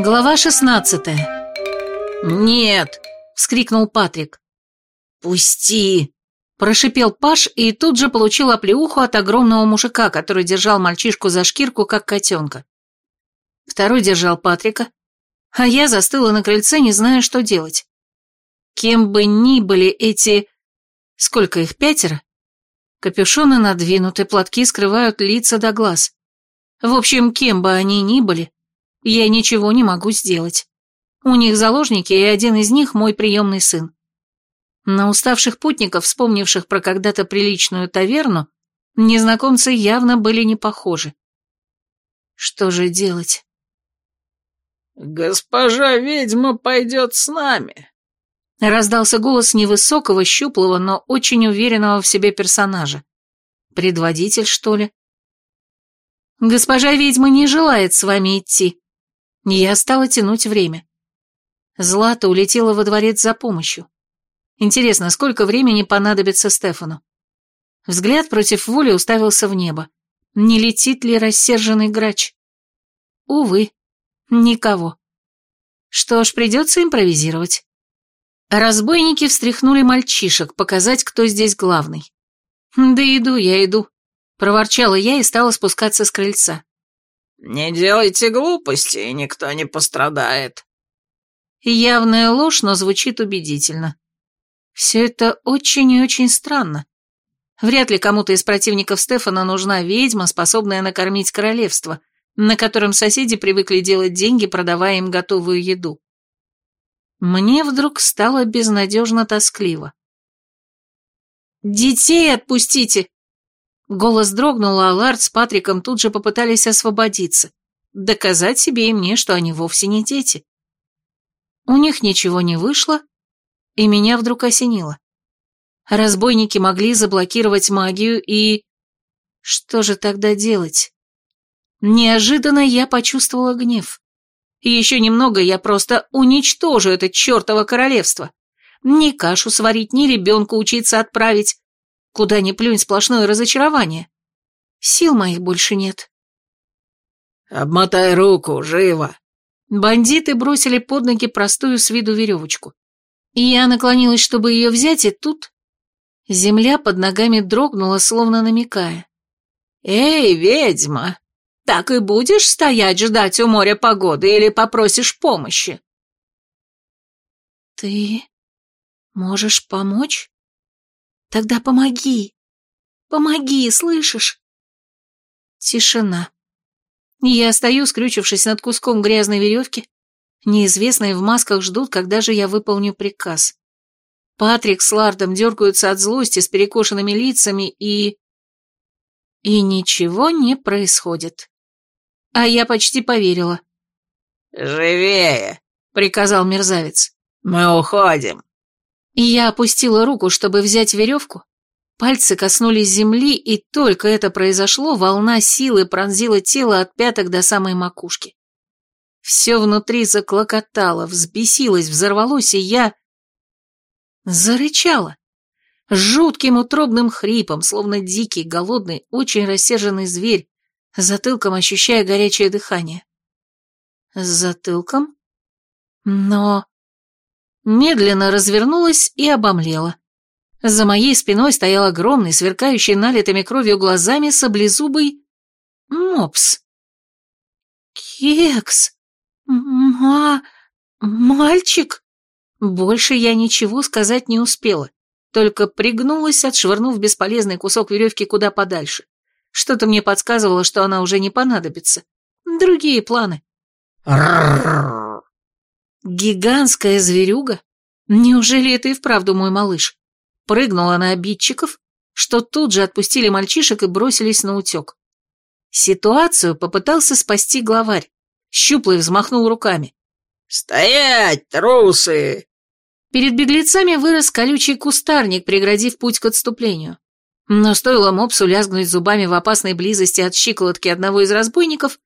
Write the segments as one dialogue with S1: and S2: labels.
S1: Глава шестнадцатая. «Нет!» — вскрикнул Патрик. «Пусти!» — прошипел Паш и тут же получил оплеуху от огромного мужика, который держал мальчишку за шкирку, как котенка. Второй держал Патрика, а я застыла на крыльце, не зная, что делать. Кем бы ни были эти... Сколько их, пятеро? Капюшоны надвинуты, платки скрывают лица до глаз. В общем, кем бы они ни были, я ничего не могу сделать. У них заложники, и один из них мой приемный сын. На уставших путников, вспомнивших про когда-то приличную таверну, незнакомцы явно были не похожи. Что же делать?
S2: «Госпожа ведьма пойдет с нами», —
S1: раздался голос невысокого, щуплого, но очень уверенного в себе персонажа. Предводитель, что ли? «Госпожа ведьма не желает с вами идти», я стала тянуть время. Злата улетела во дворец за помощью. Интересно, сколько времени понадобится Стефану? Взгляд против воли уставился в небо. Не летит ли рассерженный грач? Увы, никого. Что ж, придется импровизировать. Разбойники встряхнули мальчишек, показать, кто здесь главный. «Да иду я, иду», — проворчала я и стала спускаться с крыльца.
S2: «Не делайте глупости, и никто не пострадает».
S1: Явная ложь, но звучит убедительно. Все это очень и очень странно. Вряд ли кому-то из противников Стефана нужна ведьма, способная накормить королевство, на котором соседи привыкли делать деньги, продавая им готовую еду. Мне вдруг стало безнадежно тоскливо. «Детей отпустите!» Голос дрогнул, а Лард с Патриком тут же попытались освободиться, доказать себе и мне, что они вовсе не дети. У них ничего не вышло, и меня вдруг осенило. Разбойники могли заблокировать магию и... Что же тогда делать? Неожиданно я почувствовала гнев. Еще немного я просто уничтожу это чертово королевство. Ни кашу сварить, ни ребенка учиться отправить, Куда ни плюнь, сплошное разочарование. Сил моих больше нет.
S2: «Обмотай руку, живо!»
S1: Бандиты бросили под ноги простую с виду веревочку. И я наклонилась, чтобы ее взять, и тут... Земля под ногами дрогнула, словно намекая. «Эй, ведьма, так и будешь стоять ждать у моря погоды или попросишь помощи?» «Ты можешь помочь?» Тогда помоги. Помоги, слышишь? Тишина. Я стою, скрючившись над куском грязной веревки. Неизвестные в масках ждут, когда же я выполню приказ. Патрик с Лардом дергаются от злости с перекошенными лицами и... И ничего не происходит. А я почти поверила.
S2: «Живее!» — приказал мерзавец.
S1: «Мы уходим!» Я опустила руку, чтобы взять веревку. Пальцы коснулись земли, и только это произошло, волна силы пронзила тело от пяток до самой макушки. Все внутри заклокотало, взбесилось, взорвалось, и я... Зарычала. Жутким утробным хрипом, словно дикий, голодный, очень рассерженный зверь, затылком ощущая горячее дыхание. С затылком? Но медленно развернулась и обомлела. За моей спиной стоял огромный, сверкающий налитыми кровью глазами саблезубый мопс. «Кекс! Ма... мальчик!» Больше я ничего сказать не успела, только пригнулась, отшвырнув бесполезный кусок веревки куда подальше. Что-то мне подсказывало, что она уже не понадобится. Другие планы. Гигантская зверюга? Неужели это и вправду мой малыш? Прыгнула на обидчиков, что тут же отпустили мальчишек и бросились на утек. Ситуацию попытался спасти главарь. Щуплый взмахнул руками.
S2: «Стоять, трусы!»
S1: Перед беглецами вырос колючий кустарник, преградив путь к отступлению. Но стоило мопсу лязгнуть зубами в опасной близости от щиколотки одного из разбойников,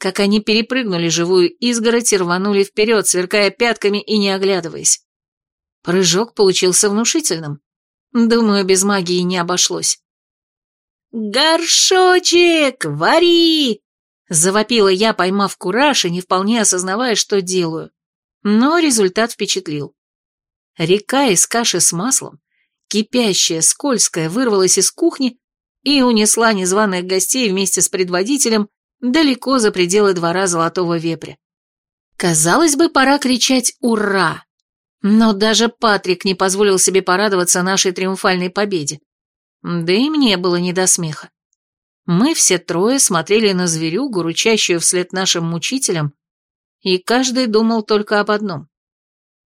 S1: как они перепрыгнули живую изгородь и рванули вперед, сверкая пятками и не оглядываясь. Прыжок получился внушительным. Думаю, без магии не обошлось. «Горшочек, вари!» Завопила я, поймав кураж и не вполне осознавая, что делаю. Но результат впечатлил. Река из каши с маслом, кипящая, скользкая, вырвалась из кухни и унесла незваных гостей вместе с предводителем далеко за пределы двора Золотого Вепря. Казалось бы, пора кричать «Ура!», но даже Патрик не позволил себе порадоваться нашей триумфальной победе. Да и мне было не до смеха. Мы все трое смотрели на зверюгу, ручащую вслед нашим мучителям, и каждый думал только об одном.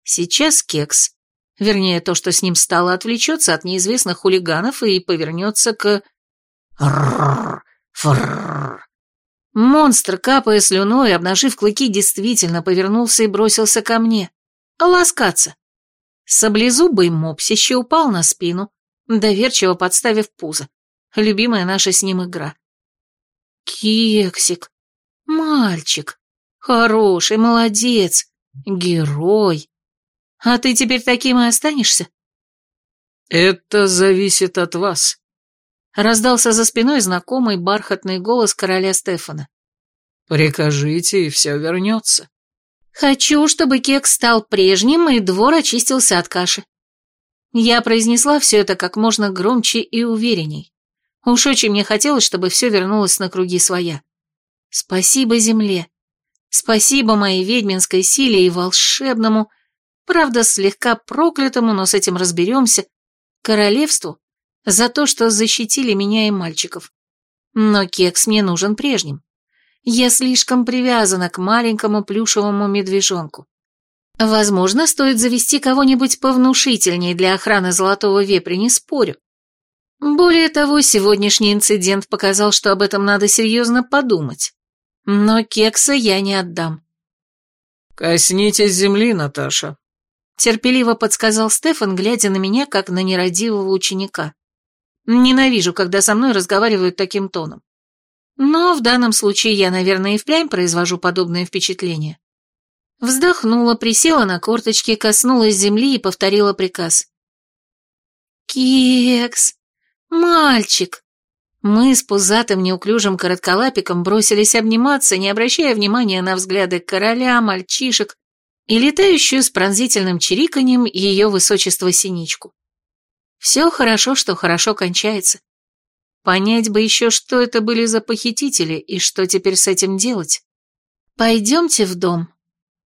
S1: Сейчас Кекс, вернее, то, что с ним стало, отвлечется от неизвестных хулиганов и повернется к... Монстр, капая слюной, обнажив клыки, действительно повернулся и бросился ко мне. Ласкаться. Саблезубый мопсище упал на спину, доверчиво подставив пузо. Любимая наша с ним игра. Кексик. Мальчик. Хороший, молодец. Герой. А ты теперь таким и останешься?
S3: Это зависит от вас.
S1: Раздался за спиной знакомый бархатный голос короля Стефана.
S3: Прикажите, и все вернется.
S1: Хочу, чтобы кекс стал прежним, и двор очистился от каши. Я произнесла все это как можно громче и уверенней. Уж очень мне хотелось, чтобы все вернулось на круги своя. Спасибо земле. Спасибо моей ведьминской силе и волшебному, правда, слегка проклятому, но с этим разберемся, королевству, за то, что защитили меня и мальчиков. Но кекс мне нужен прежним. Я слишком привязана к маленькому плюшевому медвежонку. Возможно, стоит завести кого-нибудь повнушительнее для охраны золотого вепря, не спорю. Более того, сегодняшний инцидент показал, что об этом надо серьезно подумать. Но кекса я не отдам.
S3: «Коснитесь земли, Наташа», — терпеливо подсказал Стефан, глядя на меня, как на нерадивого ученика. Ненавижу, когда со мной разговаривают таким тоном. Но в данном случае я, наверное, и впрямь произвожу подобное впечатление. Вздохнула, присела на корточки, коснулась земли и повторила приказ. «Кекс! Мальчик!» Мы с пузатым неуклюжим коротколапиком бросились обниматься, не обращая внимания на взгляды короля, мальчишек и летающую с пронзительным чириканьем ее высочество синичку. Все хорошо, что хорошо кончается. Понять бы еще, что это были за похитители и что теперь с этим делать. Пойдемте в дом.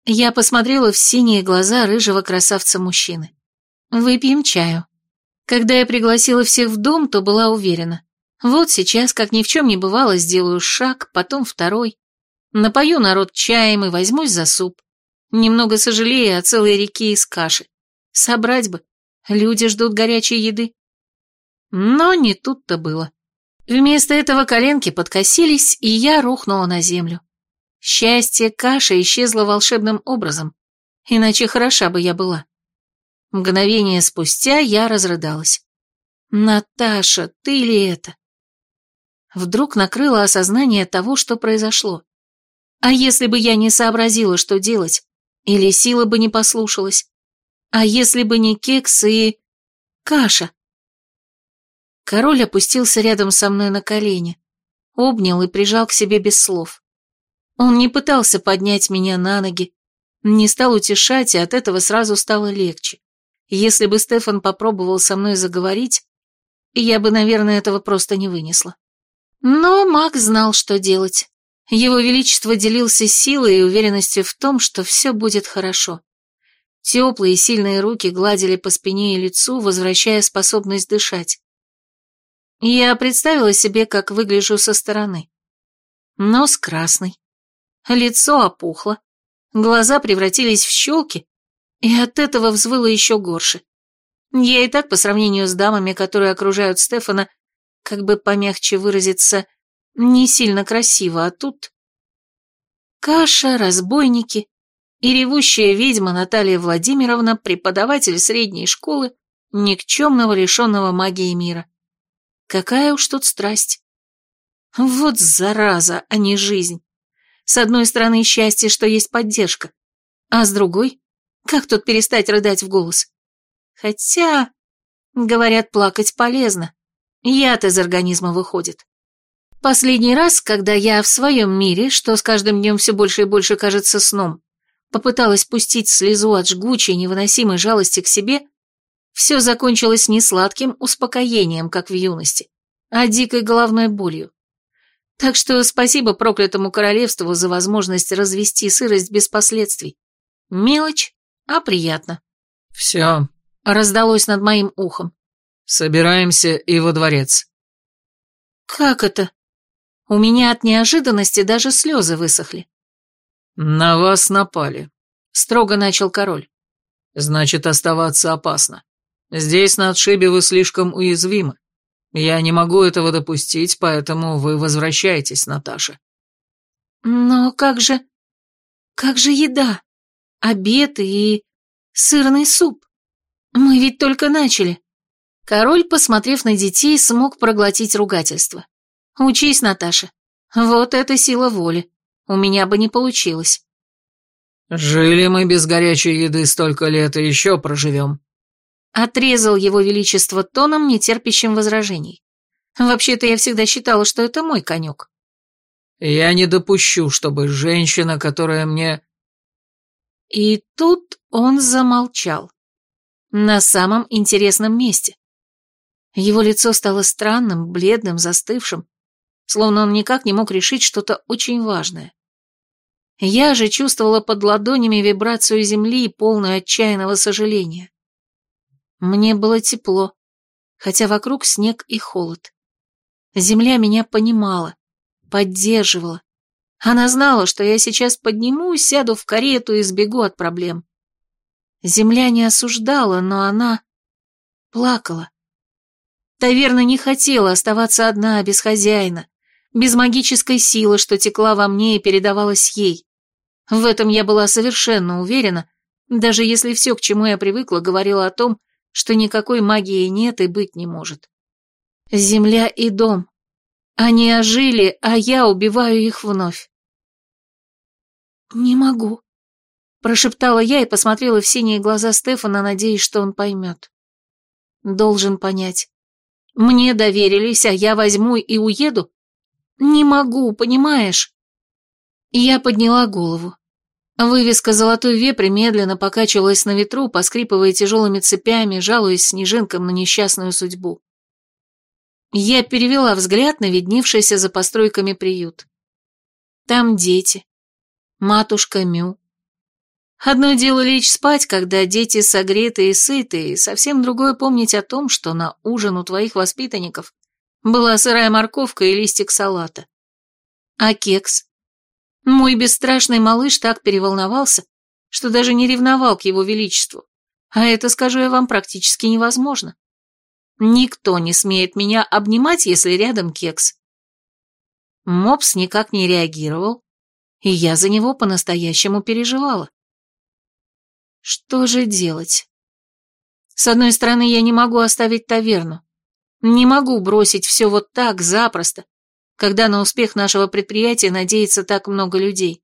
S3: Я посмотрела в синие глаза рыжего красавца-мужчины. Выпьем чаю. Когда я пригласила всех в дом, то была уверена. Вот сейчас, как ни в чем не бывало, сделаю шаг, потом второй. Напою народ чаем и возьмусь за суп. Немного сожалея о целой реке из каши. Собрать бы. Люди ждут горячей еды. Но не тут-то было. Вместо этого коленки подкосились, и я рухнула на землю. Счастье каши исчезло волшебным образом, иначе хороша бы я была. Мгновение спустя я разрыдалась. «Наташа, ты ли это?» Вдруг накрыло осознание того, что произошло. А если бы я не сообразила, что делать? Или сила бы не послушалась? А если бы не кекс и... каша? Король опустился рядом со мной на колени, обнял и прижал к себе без слов. Он не пытался поднять меня на ноги, не стал утешать, и от этого сразу стало легче. Если бы Стефан попробовал со мной заговорить, я бы, наверное, этого просто не вынесла. Но маг знал, что делать. Его Величество делился силой и уверенностью в том, что все будет хорошо. Теплые сильные руки гладили по спине и лицу, возвращая способность дышать. Я представила себе, как выгляжу со стороны. Нос красный, лицо опухло, глаза превратились в щелки, и от этого взвыло еще горше. Я и так по сравнению с дамами, которые окружают Стефана, как бы помягче выразиться, не сильно красиво, а тут... Каша, разбойники и ревущая ведьма Наталья Владимировна, преподаватель средней школы, никчемного лишенного магии мира. Какая уж тут страсть. Вот зараза, а не жизнь. С одной стороны, счастье, что есть поддержка, а с другой, как тут перестать рыдать в голос? Хотя, говорят, плакать полезно. Яд из организма выходит. Последний раз, когда я в своем мире, что с каждым днем все больше и больше кажется сном, попыталась пустить слезу от жгучей невыносимой жалости к себе, все закончилось не сладким успокоением, как в юности, а дикой головной болью. Так что спасибо проклятому королевству за возможность развести сырость без последствий. Мелочь, а приятно.
S2: «Все», —
S3: раздалось над моим ухом.
S2: «Собираемся и во дворец».
S3: «Как это?» У меня от неожиданности даже слезы высохли.
S2: «На вас напали», —
S3: строго начал король.
S2: «Значит, оставаться опасно. Здесь на отшибе вы слишком уязвимы. Я не могу этого допустить, поэтому вы возвращаетесь, Наташа».
S3: «Но как же... как же еда? Обед и сырный суп? Мы ведь только начали». Король, посмотрев на детей, смог проглотить ругательство. «Учись, Наташа. Вот это сила воли. У меня бы не получилось».
S2: «Жили мы без горячей еды столько лет и еще проживем»,
S3: Отрезал его величество тоном, не терпящим возражений. Вообще-то я всегда считала, что это мой конек.
S2: «Я не допущу, чтобы женщина, которая мне...»
S3: И тут он замолчал. На самом интересном месте. Его лицо стало странным, бледным, застывшим, словно он никак не мог решить что-то очень важное. Я же чувствовала под ладонями вибрацию земли, полную отчаянного сожаления. Мне было тепло, хотя вокруг снег и холод. Земля меня понимала, поддерживала. Она знала, что я сейчас поднимусь, сяду в карету и сбегу от проблем. Земля не осуждала, но она плакала. Таверна не хотела оставаться одна, без хозяина, без магической силы, что текла во мне и передавалась ей. В этом я была совершенно уверена, даже если все, к чему я привыкла, говорило о том, что никакой магии нет и быть не может. Земля и дом. Они ожили, а я убиваю их вновь. «Не могу», — прошептала я и посмотрела в синие глаза Стефана, надеясь, что он поймет. Должен понять. Мне доверились, а я возьму и уеду? Не могу, понимаешь? Я подняла голову. Вывеска «Золотой вепрь» медленно покачивалась на ветру, поскрипывая тяжелыми цепями, жалуясь снежинкам на несчастную судьбу. Я перевела взгляд на видневшийся за постройками приют. Там дети. Матушка Мю. Одно дело лечь спать, когда дети согреты и сыты, и совсем другое помнить о том, что на ужин у твоих воспитанников была сырая морковка и листик салата. А кекс? Мой бесстрашный малыш так переволновался, что даже не ревновал к его величеству. А это, скажу я вам, практически невозможно. Никто не смеет меня обнимать, если рядом кекс. Мопс никак не реагировал, и я за него по-настоящему переживала. Что же делать? С одной стороны, я не могу оставить таверну. Не могу бросить все вот так, запросто, когда на успех нашего предприятия надеется так много людей.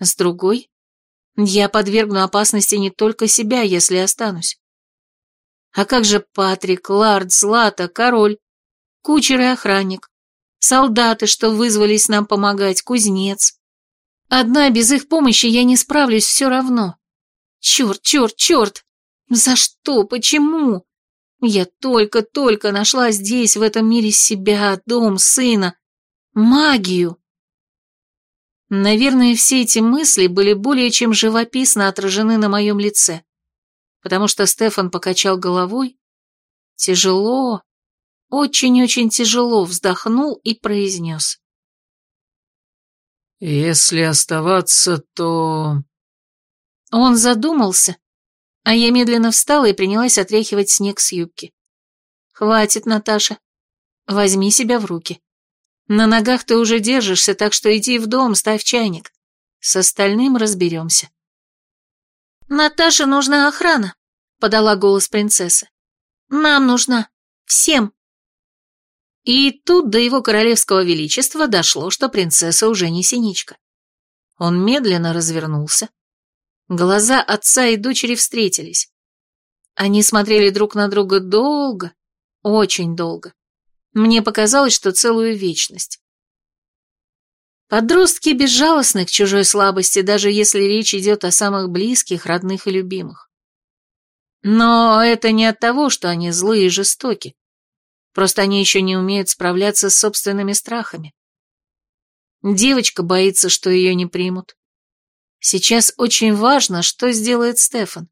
S3: С другой, я подвергну опасности не только себя, если останусь. А как же Патрик, Лард, Злата, Король, кучер и охранник, солдаты, что вызвались нам помогать, кузнец? Одна без их помощи я не справлюсь все равно. Черт, черт, черт! За что? Почему? Я только-только нашла здесь, в этом мире себя, дом, сына, магию. Наверное, все эти мысли были более чем живописно отражены на моем лице, потому что Стефан покачал головой, тяжело, очень-очень тяжело вздохнул и произнес.
S2: «Если оставаться, то...»
S3: Он задумался, а я медленно встала и принялась отряхивать снег с юбки. «Хватит, Наташа. Возьми себя в руки. На ногах ты уже держишься, так что иди в дом, ставь чайник. С остальным разберемся». «Наташе нужна охрана», — подала голос принцесса. «Нам нужна. Всем». И тут до его королевского величества дошло, что принцесса уже не синичка. Он медленно развернулся, Глаза отца и дочери встретились. Они смотрели друг на друга долго, очень долго. Мне показалось, что целую вечность. Подростки безжалостны к чужой слабости, даже если речь идет о самых близких, родных и любимых. Но это не от того, что они злые и жестоки. Просто они еще не умеют справляться с собственными страхами. Девочка боится, что ее не примут. Сейчас очень важно, что сделает Стефан.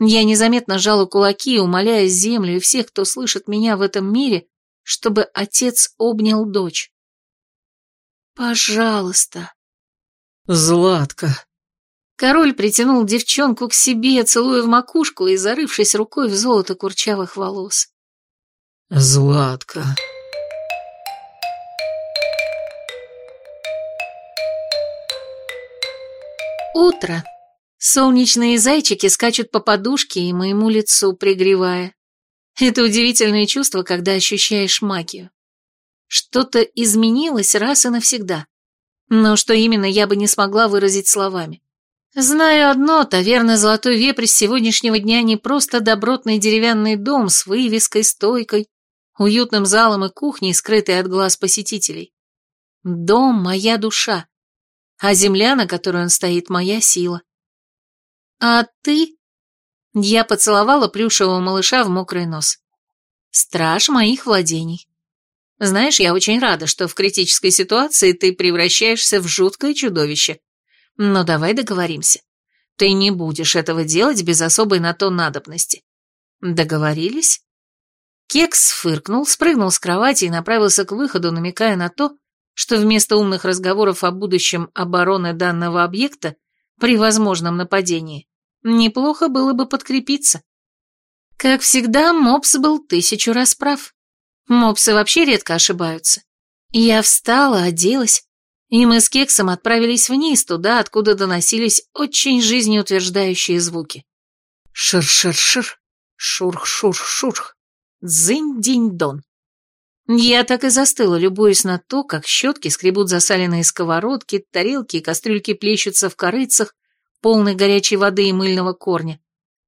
S3: Я незаметно жала кулаки, умоляя землю и всех, кто слышит меня в этом мире, чтобы отец обнял дочь. «Пожалуйста».
S2: «Златка».
S3: Король притянул девчонку к себе, целуя в макушку и зарывшись рукой в золото курчавых волос.
S2: «Златка».
S3: Утро. Солнечные зайчики скачут по подушке и моему лицу, пригревая. Это удивительное чувство, когда ощущаешь магию. Что-то изменилось раз и навсегда. Но что именно, я бы не смогла выразить словами. Знаю одно, таверна «Золотой вепрь» с сегодняшнего дня не просто добротный деревянный дом с вывеской, стойкой, уютным залом и кухней, скрытой от глаз посетителей. Дом — моя душа, а земля, на которой он стоит, — моя сила. «А ты?» Я поцеловала плюшевого малыша в мокрый нос. «Страж моих владений. Знаешь, я очень рада, что в критической ситуации ты превращаешься в жуткое чудовище. Но давай договоримся. Ты не будешь этого делать без особой на то надобности. Договорились?» Кекс фыркнул, спрыгнул с кровати и направился к выходу, намекая на то, что вместо умных разговоров о будущем обороны данного объекта при возможном нападении Неплохо было бы подкрепиться. Как всегда, Мопс был тысячу раз прав. Мопсы вообще редко ошибаются. Я встала, оделась, и мы с Кексом отправились вниз, туда, откуда доносились очень жизнеутверждающие звуки. Шир-шир-шир, шурх-шурх-шурх, дзынь-динь-дон. Я так и застыла, любуясь на то, как щетки скребут засаленные сковородки, тарелки и кастрюльки плещутся в корыцах, полной горячей воды и мыльного корня.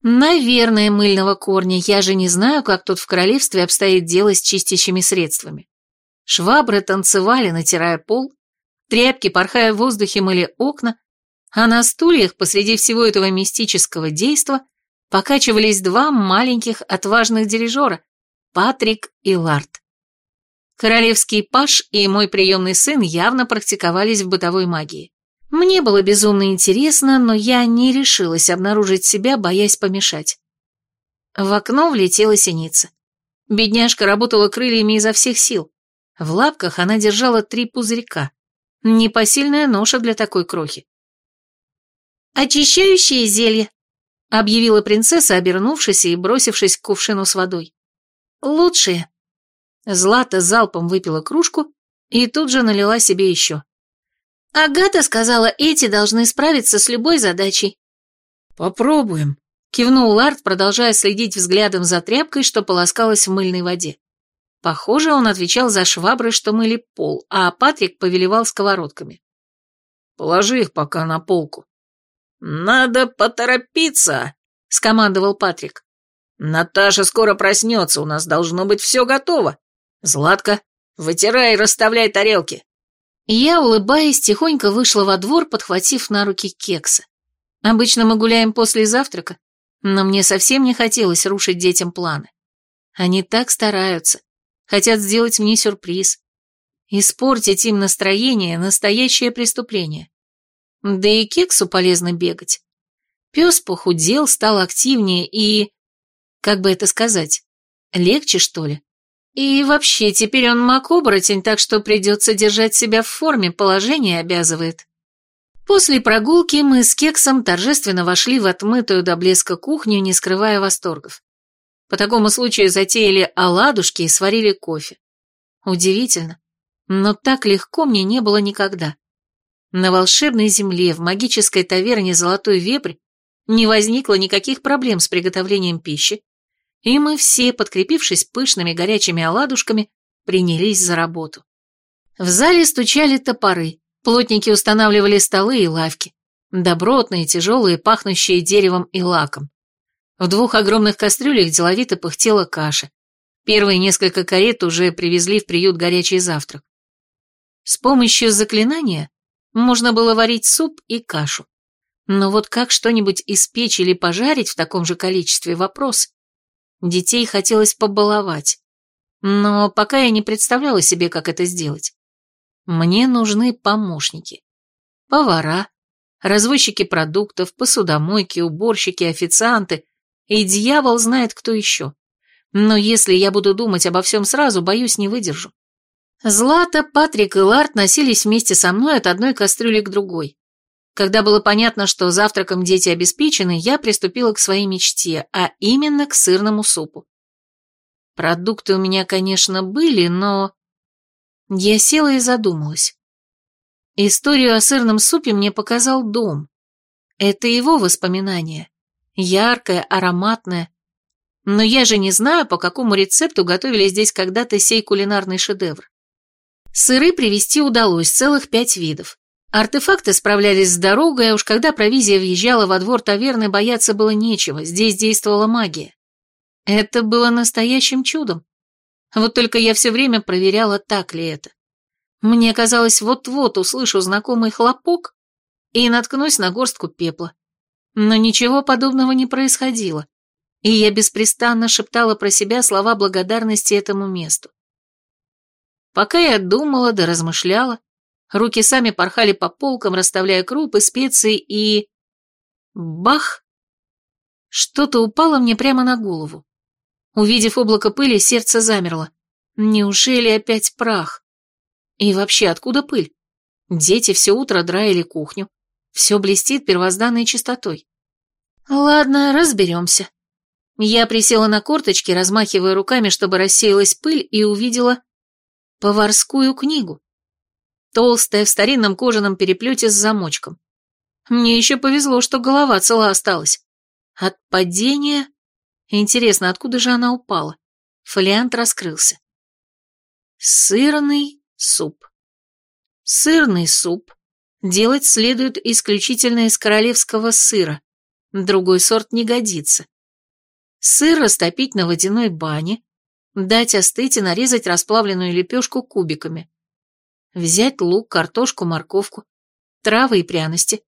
S3: Наверное, мыльного корня, я же не знаю, как тут в королевстве обстоит дело с чистящими средствами. Швабры танцевали, натирая пол, тряпки, порхая в воздухе, мыли окна, а на стульях посреди всего этого мистического действа покачивались два маленьких отважных дирижера — Патрик и Ларт. Королевский паш и мой приемный сын явно практиковались в бытовой магии. Мне было безумно интересно, но я не решилась обнаружить себя, боясь помешать. В окно влетела синица. Бедняжка работала крыльями изо всех сил. В лапках она держала три пузырька. Непосильная ноша для такой крохи. «Очищающее зелье», — объявила принцесса, обернувшись и бросившись к кувшину с водой. «Лучшее». Злата залпом выпила кружку и тут же налила себе еще. Агата сказала, эти должны справиться с любой задачей.
S2: Попробуем,
S3: кивнул Ларт, продолжая следить взглядом за тряпкой, что полоскалась в мыльной воде. Похоже, он отвечал за швабры, что мыли пол, а Патрик повелевал сковородками.
S2: Положи их пока на полку.
S1: Надо поторопиться, скомандовал Патрик. Наташа скоро проснется, у нас должно быть все готово. Златка, вытирай и расставляй тарелки.
S3: Я, улыбаясь, тихонько вышла во двор, подхватив на руки кекса. Обычно мы гуляем после завтрака, но мне совсем не хотелось рушить детям планы. Они так стараются, хотят сделать мне сюрприз. Испортить им настроение – настоящее преступление. Да и кексу полезно бегать. Пес похудел, стал активнее и... Как бы это сказать? Легче, что ли? И вообще, теперь он маг-оборотень, так что придется держать себя в форме, положение обязывает. После прогулки мы с Кексом торжественно вошли в отмытую до блеска кухню, не скрывая восторгов. По такому случаю затеяли оладушки и сварили кофе. Удивительно, но так легко мне не было никогда. На волшебной земле, в магической таверне «Золотой вепрь» не возникло никаких проблем с приготовлением пищи, и мы все, подкрепившись пышными горячими оладушками, принялись за работу. В зале стучали топоры, плотники устанавливали столы и лавки, добротные, тяжелые, пахнущие деревом и лаком. В двух огромных кастрюлях деловито пыхтела каша.
S1: Первые несколько карет уже привезли в приют горячий завтрак. С помощью заклинания можно было варить суп и кашу. Но вот как что-нибудь испечь или пожарить в таком же количестве – вопрос. Детей хотелось побаловать. Но пока я не представляла себе, как это сделать. Мне нужны помощники. Повара, развозчики продуктов, посудомойки, уборщики, официанты и дьявол знает кто еще. Но если я буду думать обо всем сразу, боюсь, не выдержу. Злата, Патрик и Ларт носились вместе со мной от одной кастрюли к другой. Когда было понятно, что завтраком дети обеспечены, я приступила к своей мечте, а именно к сырному супу. Продукты у меня, конечно, были, но... Я села и задумалась. Историю о сырном супе мне показал дом. Это его воспоминание. Яркое, ароматное. Но я же не знаю, по какому рецепту готовили здесь когда-то сей кулинарный шедевр. Сыры привезти удалось, целых пять видов. Артефакты справлялись с дорогой, а уж когда провизия въезжала во двор таверны, бояться было нечего, здесь действовала магия. Это было настоящим чудом. Вот только я все время проверяла, так ли это. Мне казалось, вот-вот услышу знакомый хлопок и наткнусь на горстку пепла. Но ничего подобного не происходило, и я беспрестанно шептала про себя слова благодарности этому месту. Пока я думала да размышляла, руки сами порхали по полкам, расставляя крупы, специи и... Бах! Что-то упало мне прямо на голову. Увидев облако пыли, сердце замерло. Неужели опять прах? И вообще, откуда пыль? Дети все утро драили кухню. Все блестит первозданной чистотой. Ладно, разберемся. Я присела на корточки, размахивая руками, чтобы рассеялась пыль, и увидела поварскую книгу. Толстая, в старинном кожаном переплете с замочком. Мне еще повезло, что голова цела осталась. От падения... Интересно, откуда же она упала? Фолиант раскрылся. Сырный суп. Сырный суп делать следует исключительно из королевского сыра. Другой сорт не годится. Сыр растопить на водяной бане, дать остыть и нарезать расплавленную лепешку кубиками. Взять лук, картошку, морковку, травы и пряности.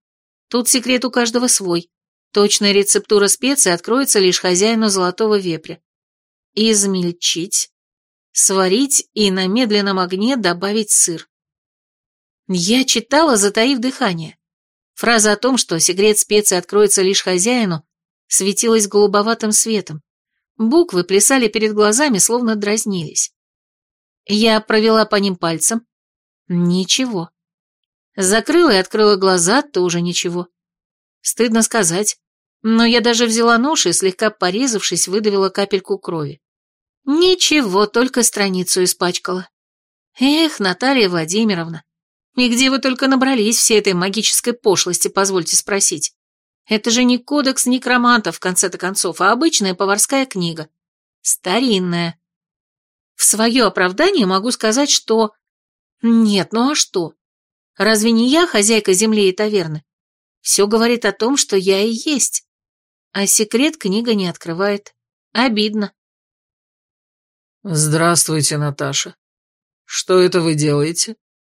S1: Тут секрет у каждого свой. Точная рецептура специй откроется лишь хозяину золотого вепря. Измельчить, сварить и на медленном огне добавить сыр. Я читала, затаив дыхание. Фраза о том, что секрет специй откроется лишь хозяину, светилась голубоватым светом. Буквы плясали перед глазами, словно дразнились. Я провела по ним пальцем. Ничего. Закрыла и открыла глаза, тоже ничего. Стыдно сказать, но я даже взяла нож и, слегка порезавшись, выдавила капельку крови. Ничего, только страницу испачкала. Эх, Наталья Владимировна, и где вы только набрались всей этой магической пошлости, позвольте спросить? Это же не кодекс некромантов, в конце-то концов, а обычная поварская книга. Старинная. В свое оправдание могу сказать, что... Нет, ну а что? Разве не я хозяйка земли и таверны? Все говорит о том, что я и есть. А секрет книга не открывает. Обидно.
S2: Здравствуйте, Наташа. Что это вы делаете?